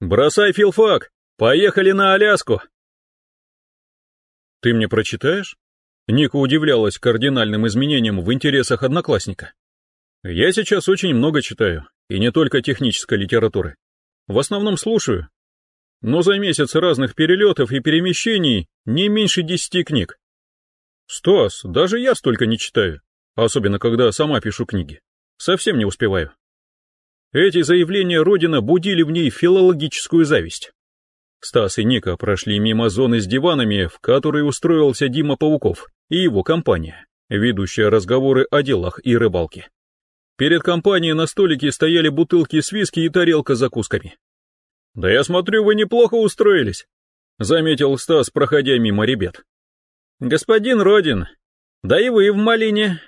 «Бросай филфак! Поехали на Аляску!» «Ты мне прочитаешь?» Ника удивлялась кардинальным изменениям в интересах одноклассника. «Я сейчас очень много читаю, и не только технической литературы. В основном слушаю. Но за месяц разных перелетов и перемещений не меньше десяти книг. Стас, даже я столько не читаю, особенно когда сама пишу книги. Совсем не успеваю. Эти заявления Родина будили в ней филологическую зависть. Стас и Ника прошли мимо зоны с диванами, в которой устроился Дима Пауков и его компания, ведущая разговоры о делах и рыбалке. Перед компанией на столике стояли бутылки с виски и тарелка с закусками. «Да я смотрю, вы неплохо устроились», — заметил Стас, проходя мимо ребят. «Господин Родин, да и вы в малине.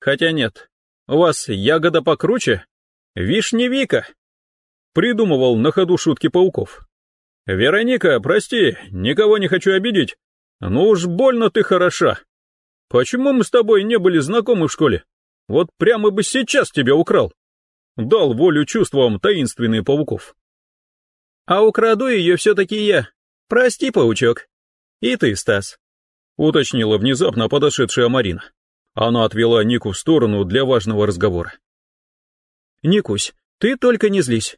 Хотя нет, у вас ягода покруче. Вишневика!» Придумывал на ходу шутки пауков. «Вероника, прости, никого не хочу обидеть, но уж больно ты хороша. Почему мы с тобой не были знакомы в школе? Вот прямо бы сейчас тебя украл!» Дал волю чувствам таинственный пауков. «А украду ее все-таки я. Прости, паучок. И ты, Стас», — уточнила внезапно подошедшая Марина. Она отвела Нику в сторону для важного разговора. «Никусь, ты только не злись.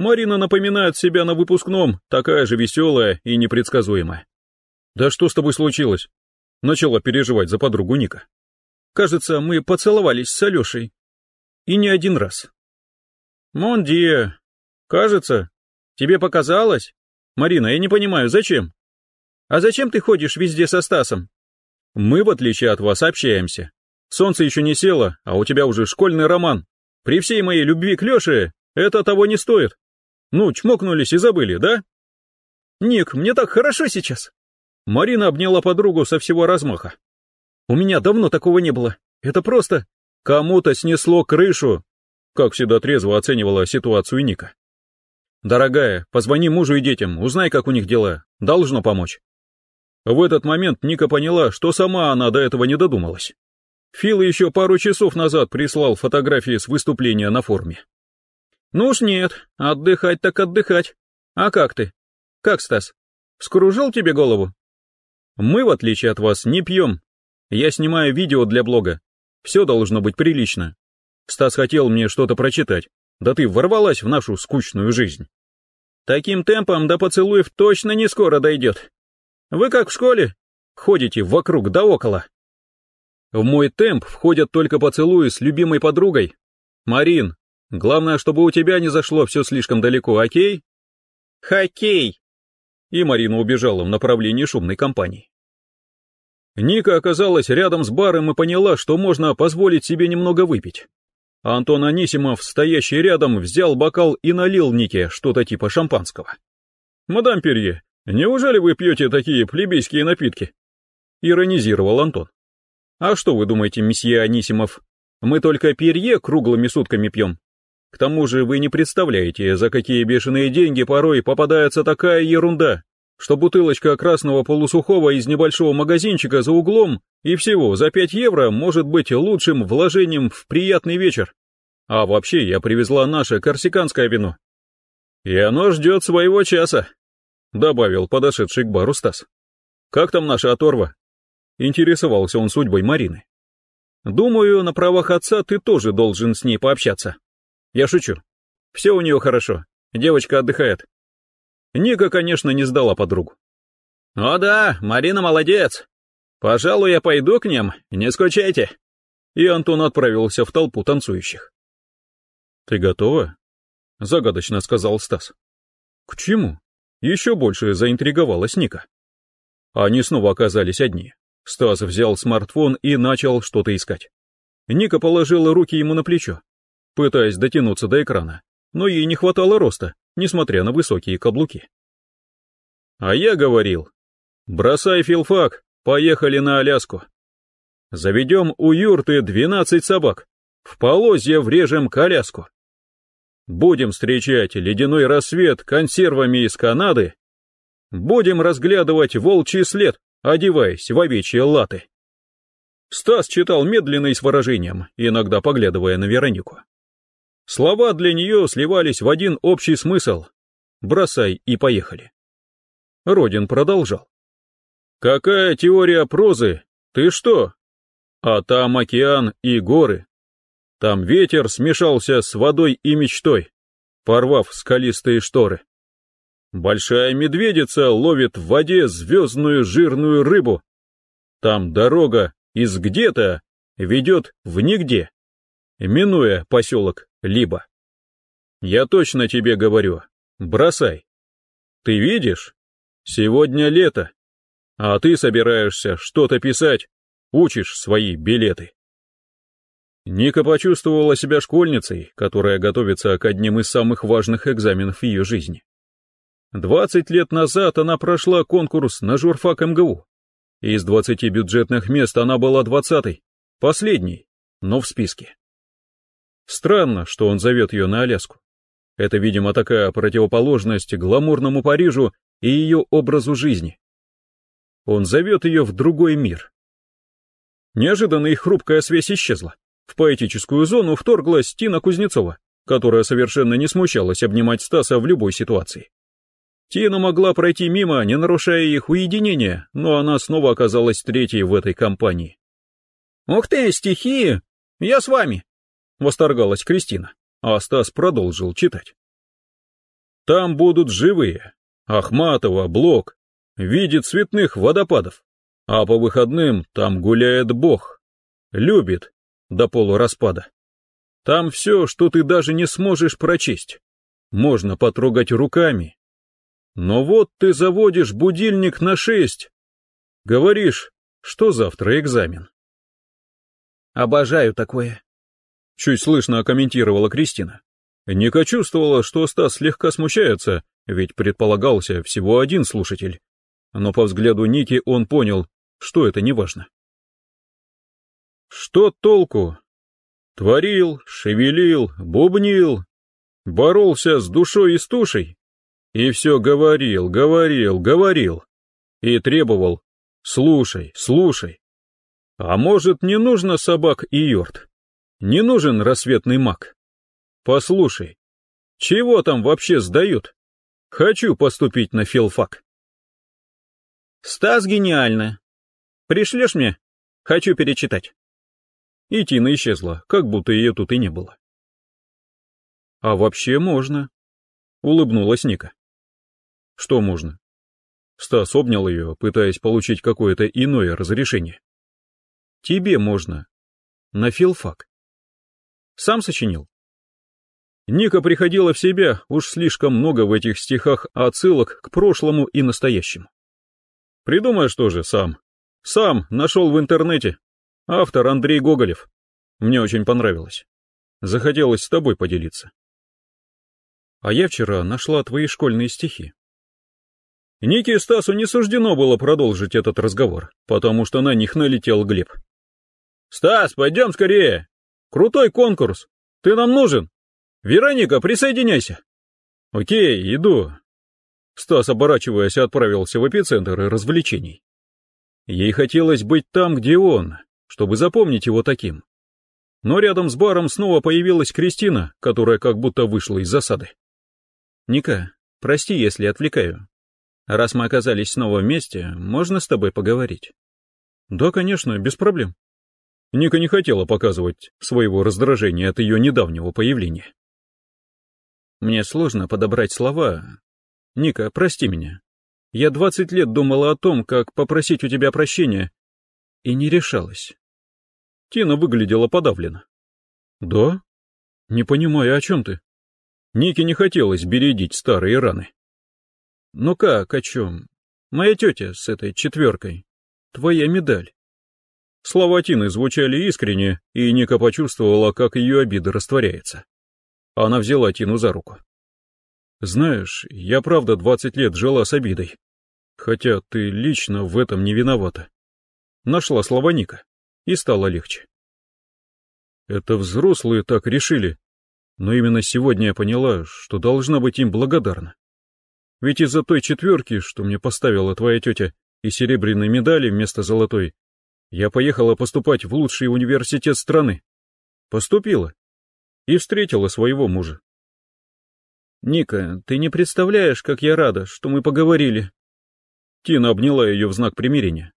Марина напоминает себя на выпускном, такая же веселая и непредсказуемая. «Да что с тобой случилось?» Начала переживать за подругу Ника. «Кажется, мы поцеловались с Алешей. И не один раз». «Мондия, кажется, тебе показалось? Марина, я не понимаю, зачем? А зачем ты ходишь везде со Стасом?» «Мы, в отличие от вас, общаемся. Солнце еще не село, а у тебя уже школьный роман. При всей моей любви к Леше это того не стоит. Ну, чмокнулись и забыли, да? Ник, мне так хорошо сейчас. Марина обняла подругу со всего размаха. У меня давно такого не было. Это просто... Кому-то снесло крышу. Как всегда трезво оценивала ситуацию Ника. Дорогая, позвони мужу и детям, узнай, как у них дела. Должно помочь. В этот момент Ника поняла, что сама она до этого не додумалась. Фил еще пару часов назад прислал фотографии с выступления на форуме. Ну уж нет, отдыхать так отдыхать. А как ты? Как, Стас? Скружил тебе голову? Мы, в отличие от вас, не пьем. Я снимаю видео для блога. Все должно быть прилично. Стас хотел мне что-то прочитать. Да ты ворвалась в нашу скучную жизнь. Таким темпом до поцелуев точно не скоро дойдет. Вы как в школе? Ходите вокруг да около. В мой темп входят только поцелуи с любимой подругой. Марин, Главное, чтобы у тебя не зашло все слишком далеко, окей? Хоккей! И Марина убежала в направлении шумной компании. Ника оказалась рядом с баром и поняла, что можно позволить себе немного выпить. Антон Анисимов, стоящий рядом, взял бокал и налил Нике что-то типа шампанского. «Мадам Перье, неужели вы пьете такие плебейские напитки?» Иронизировал Антон. «А что вы думаете, месье Анисимов, мы только Перье круглыми сутками пьем?» К тому же вы не представляете, за какие бешеные деньги порой попадается такая ерунда, что бутылочка красного полусухого из небольшого магазинчика за углом и всего за 5 евро может быть лучшим вложением в приятный вечер. А вообще я привезла наше корсиканское вино. И оно ждет своего часа, добавил подошедший к бару Стас. Как там наша оторва? Интересовался он судьбой Марины. Думаю, на правах отца ты тоже должен с ней пообщаться. Я шучу. Все у нее хорошо. Девочка отдыхает. Ника, конечно, не сдала подругу. «О да, Марина молодец. Пожалуй, я пойду к ним, не скучайте». И Антон отправился в толпу танцующих. «Ты готова?» — загадочно сказал Стас. «К чему?» Еще больше заинтриговалась Ника. Они снова оказались одни. Стас взял смартфон и начал что-то искать. Ника положила руки ему на плечо пытаясь дотянуться до экрана, но ей не хватало роста, несмотря на высокие каблуки. А я говорил, бросай филфак, поехали на Аляску. Заведем у юрты двенадцать собак, в полозье врежем коляску. Будем встречать ледяной рассвет консервами из Канады. Будем разглядывать волчий след, одеваясь в овечьи латы. Стас читал медленно и с выражением, иногда поглядывая на Веронику. Слова для нее сливались в один общий смысл. бросай и поехали. Родин продолжал. Какая теория прозы? Ты что? А там океан и горы. Там ветер смешался с водой и мечтой, порвав скалистые шторы. Большая медведица ловит в воде звездную жирную рыбу. Там дорога из где-то ведет в нигде, минуя поселок Либо. Я точно тебе говорю, бросай. Ты видишь? Сегодня лето, а ты собираешься что-то писать, учишь свои билеты. Ника почувствовала себя школьницей, которая готовится к одним из самых важных экзаменов ее жизни. Двадцать лет назад она прошла конкурс на журфак МГУ. Из двадцати бюджетных мест она была двадцатой, последней, но в списке. Странно, что он зовет ее на Аляску. Это, видимо, такая противоположность гламурному Парижу и ее образу жизни. Он зовет ее в другой мир. Неожиданно их хрупкая связь исчезла. В поэтическую зону вторглась Тина Кузнецова, которая совершенно не смущалась обнимать Стаса в любой ситуации. Тина могла пройти мимо, не нарушая их уединения, но она снова оказалась третьей в этой компании. «Ух ты, стихи! Я с вами!» — восторгалась Кристина, а Стас продолжил читать. «Там будут живые. Ахматова, Блок, в виде цветных водопадов, а по выходным там гуляет Бог. Любит до полураспада. Там все, что ты даже не сможешь прочесть. Можно потрогать руками. Но вот ты заводишь будильник на шесть. Говоришь, что завтра экзамен. Обожаю такое. Чуть слышно комментировала Кристина. Ника чувствовала, что Стас слегка смущается, ведь предполагался всего один слушатель. Но по взгляду Ники он понял, что это не важно. Что толку? Творил, шевелил, бубнил, боролся с душой и с тушей, и все говорил, говорил, говорил, и требовал «слушай, слушай». А может, не нужно собак и юрт? Не нужен рассветный маг? Послушай, чего там вообще сдают? Хочу поступить на филфак. Стас гениально. Пришлешь мне? Хочу перечитать. И Тина исчезла, как будто ее тут и не было. А вообще можно. Улыбнулась Ника. Что можно? Стас обнял ее, пытаясь получить какое-то иное разрешение. Тебе можно. На филфак. Сам сочинил? Ника приходила в себя, уж слишком много в этих стихах отсылок к прошлому и настоящему. Придумаешь тоже сам. Сам нашел в интернете, Автор Андрей Гоголев. Мне очень понравилось. Захотелось с тобой поделиться. А я вчера нашла твои школьные стихи. Нике и Стасу не суждено было продолжить этот разговор, потому что на них налетел Глеб. «Стас, пойдем скорее! Крутой конкурс! Ты нам нужен! Вероника, присоединяйся!» «Окей, иду!» Стас, оборачиваясь, отправился в эпицентр развлечений. Ей хотелось быть там, где он, чтобы запомнить его таким. Но рядом с баром снова появилась Кристина, которая как будто вышла из засады. «Ника, прости, если отвлекаю. Раз мы оказались снова вместе, можно с тобой поговорить?» «Да, конечно, без проблем». Ника не хотела показывать своего раздражения от ее недавнего появления. «Мне сложно подобрать слова. Ника, прости меня. Я двадцать лет думала о том, как попросить у тебя прощения, и не решалась. Тина выглядела подавленно. «Да? Не понимаю, о чем ты?» Нике не хотелось бередить старые раны. «Ну как, о чем? Моя тетя с этой четверкой. Твоя медаль». Слова Тины звучали искренне, и Ника почувствовала, как ее обида растворяется. Она взяла Тину за руку. «Знаешь, я правда двадцать лет жила с обидой. Хотя ты лично в этом не виновата. Нашла слова Ника и стало легче. Это взрослые так решили, но именно сегодня я поняла, что должна быть им благодарна. Ведь из-за той четверки, что мне поставила твоя тетя, и серебряной медали вместо золотой, я поехала поступать в лучший университет страны. Поступила и встретила своего мужа. Ника, ты не представляешь, как я рада, что мы поговорили. Тина обняла ее в знак примирения.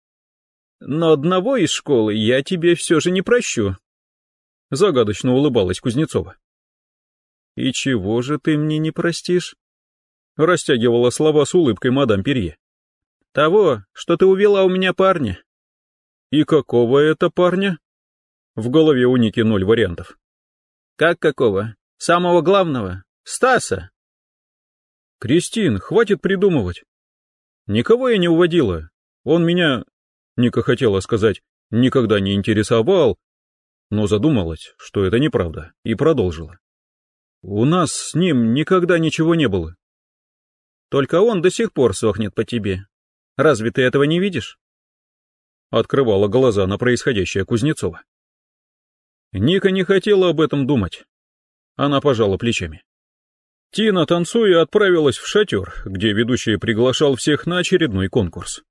Но одного из школы я тебе все же не прощу. Загадочно улыбалась Кузнецова. И чего же ты мне не простишь? Растягивала слова с улыбкой мадам Перье. Того, что ты увела у меня парня. И какого это парня? В голове у Ники ноль вариантов. Как какого? Самого главного. Стаса. Кристин, хватит придумывать. Никого я не уводила. Он меня, Ника хотела сказать, никогда не интересовал, но задумалась, что это неправда, и продолжила. У нас с ним никогда ничего не было. Только он до сих пор сохнет по тебе. Разве ты этого не видишь? Открывала глаза на происходящее Кузнецова. Ника не хотела об этом думать. Она пожала плечами. Тина, танцуя, отправилась в шатер, где ведущий приглашал всех на очередной конкурс.